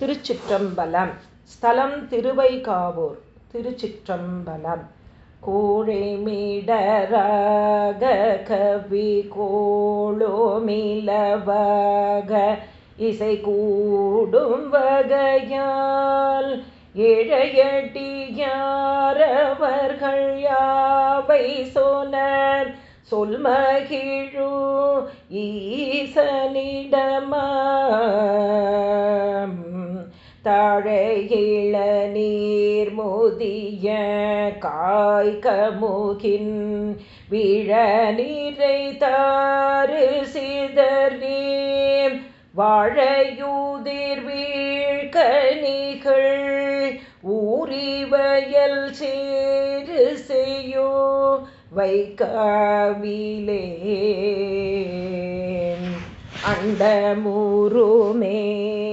திருச்சிற்றம்பலம். ஸ்தலம் திருவைகாவூர் திருச்சிற்றம்பலம். கோழைமிடராக கவி கோளோமிலவாக இசை கூடும் வகையால் இழையடியாரவர்கள் யாவை சொனர்? சொல்மகிழு ஈசனிடமா. தாழையிள நீர் முதிய காய்கமுகின் விழ நீரை தாறு சிதறி வாழையூதிர் வீழ்கனிகள் ஊறிவயல் சேரு செய்யோ வைக்காவிலே அண்டமுருமே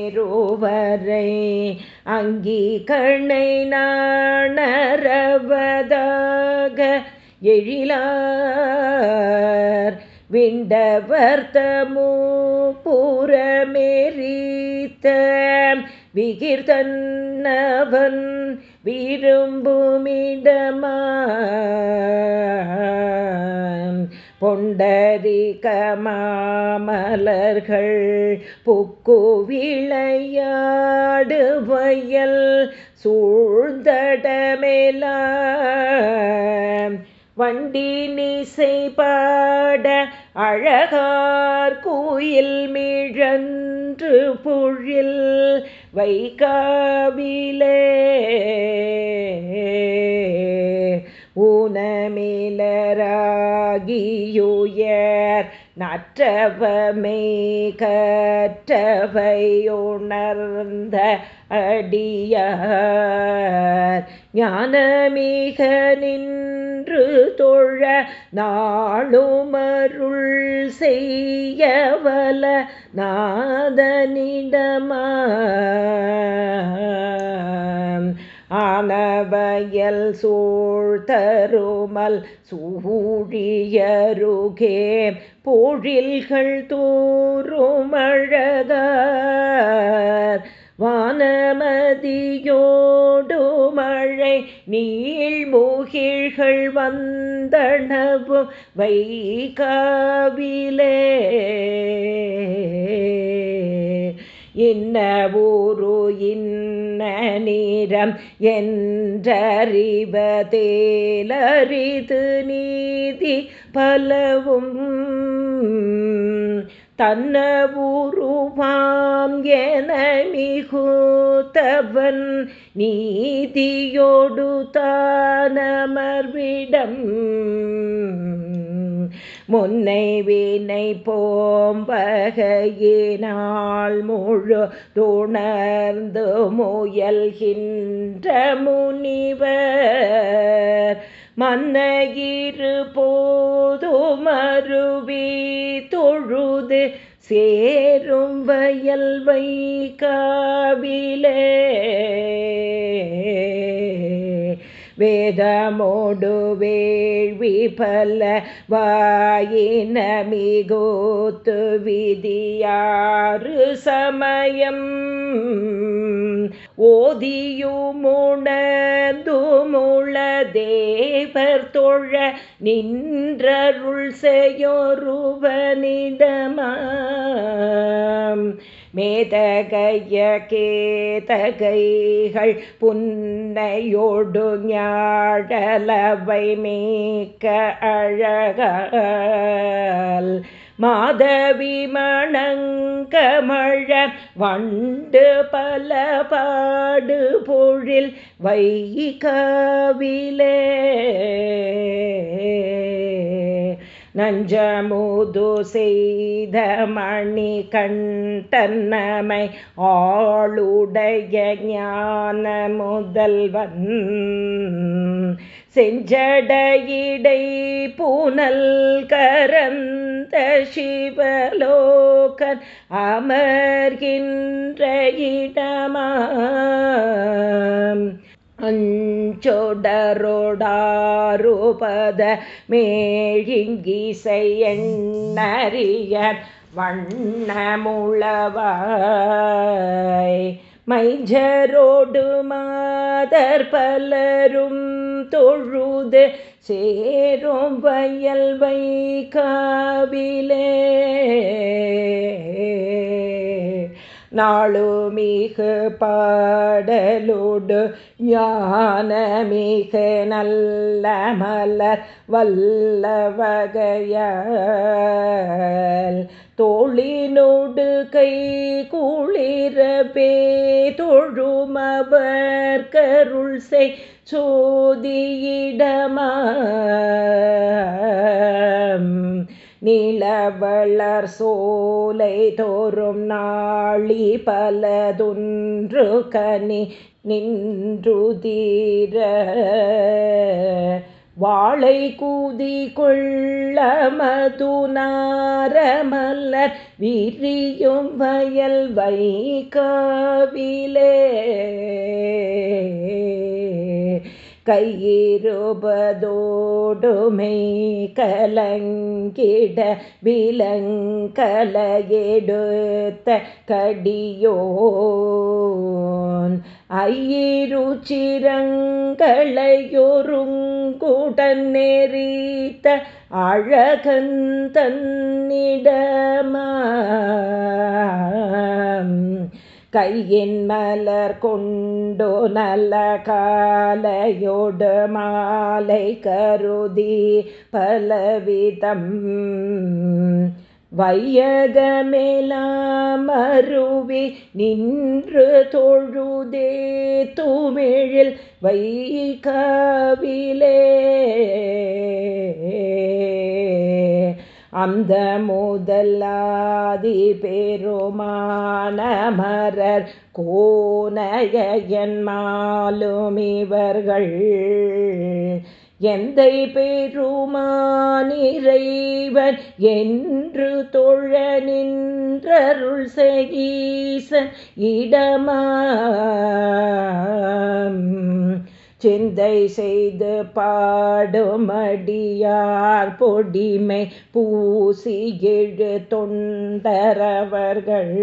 நேருவரை அங்கி கண்ணை நாணரவதாக எழிலார். விண்டவர்த்தமோ புறமேறித்த விகிர்தன்னவன் விரும்புமிடமா. பொண்டரிக மாமலர்கள் புக்கு விளையாடு வயல் சூழ்ந்தடமேலாம். வண்டி நிசை பாட அழகார் கோயில் மிழன்று புழில் வைகாவிலே. நற்றவமே கற்றவையுணர்ந்த அடியார். ஞானமிக நின்று தொழ நாளுமருள் செய்யவல நாதனிடமா ஆனவயல் சூழ்தருமல் சூழியருகே. பொழில்கள் தூருமழகார் வானமதியோடு மழை நீழ்மூகிழ்கள் வந்தனவு வைகாவிலே. இன்ன ஊரு இன்ன நீரம் என்றறிவதேலரிது நீதி பலவும். தன்ன உருவாம் என மிகுத்தவன் நீதியோடு தானமர்விடம். முன்னை வீணை போம்பகையினால் முழு துணர்ந்து முயல்கின்ற முனிவர் மன்னகிரு போது மருவி தொழுது சேரும் வயல் வைகாவிலே வேதமோடு வேள்வி பல வாயின மிகோத்து விதியாறு சமயம். ஓதியுமுணர்ந்துமுள தேவர் தொழ நின்றருள் செய்யோருவனிடமா மேதகைய கேதகைகள் புன்னையோடு ஞாழலவை மேக்க அழகால். மாதவி மணங்கமழ வண்டு பல பாடு பொழில் வைகவிலே. நஞ்சமுது செய்த மணி கண்டன்னமை ஆளுடைய ஞான முதல்வன் செஞ்சடையிடை பூனல் கரந்த சிவலோகன் அமர்கின்ற இடமாம். அஞ்சொடரோடாருபத மேழிங்கிசை எண்ணறிய வண்ணமுளவாய். மைஜரோடு மாதர் பலரும் தொழுது சேரும் வயல் வைகாவிலே நாளுமிகு பாடலோடு ஞானமிக நல்ல மலர் வல்ல வகையால். தோழினோடு கை குளிரபே தொழுமவர் கருள் செய் சோதியிடமா நிலவளர் சோலை தோறும் நாளி பலதுன்று கனி நின்றுதீர வாழை கூதி கொள்ள மதுநாரமல்லர் விரியும் வயல் வைகாவிலே. கையிருபதோடுமை கலங்கிட விலங்கலையெடுத்த கடியோன். ஐயிருச்சிரங்களையொருங்குடன் நெறித்த அழகன் தன்னிடமா கையின் மலர் கொண்டோ நல்ல காலையோடு மாலை கருதி பலவிதம். வையகமேலாமருவி நின்று தொழுதே தூமிழில் வைகாவிலே. அந்த முதலாதி பெருமானமரர் கோனையன் மாலும் இவர்கள். எந்தை பெருமானிறைவன் என்று தொழ நின்றருள் செய்கீசன் இடமா சிந்தை செய்து பாடுமடியார் பொடிமை பூசி எழு தொண்டரவர்கள்.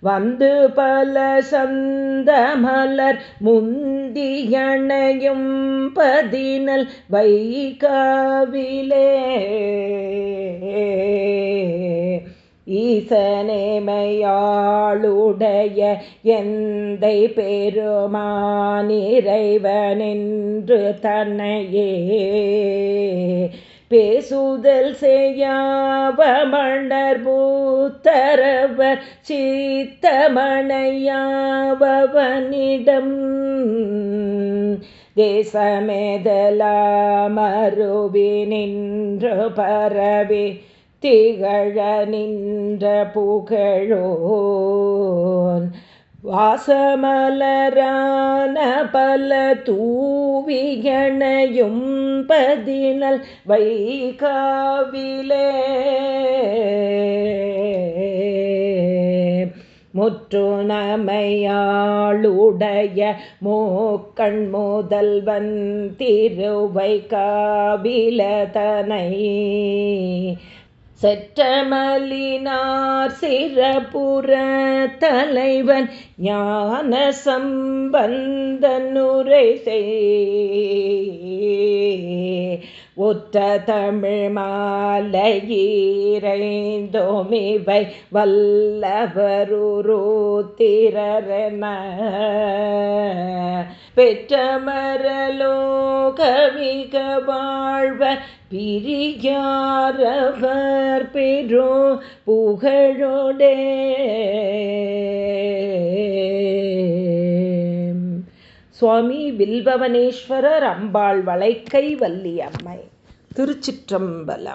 வந்து பல சந்தமலர் முந்தியணையும் பதினல் வைகாவிலே ஈசனேமையாளுடைய எந்தை பெருமானிறைவனின்று தன்னையே பேசுதல் செய்யாவமணர் பூத்தரவர் சித்தமணையாவனிடம் தேசமேதலாமருவி நின்று பரவி திகழ நின்ற புகழோன். வாசமலரான பல தூவிகணையும் பதினல் வைகாவிலே. முற்று நமையாளுடைய மூக்கண் முதல்வன் திருவை காவிலதனை செற்றமலினார் சிறப்புற தலைவன் ஞான சம்பந்தனுரை செய் ஒற்ற தமிழ் மாலையீரைந்தோமிவை வல்லவருத்திரன பெற்றமரலோகமிக வாழ்வர் பிரியாரவர் பெரோ புகழோடே. சுவாமி வில்பவனேஸ்வரர் அம்பாள் வளைக்கை வள்ளி அம்மை திருச்சிற்றம்பலம்.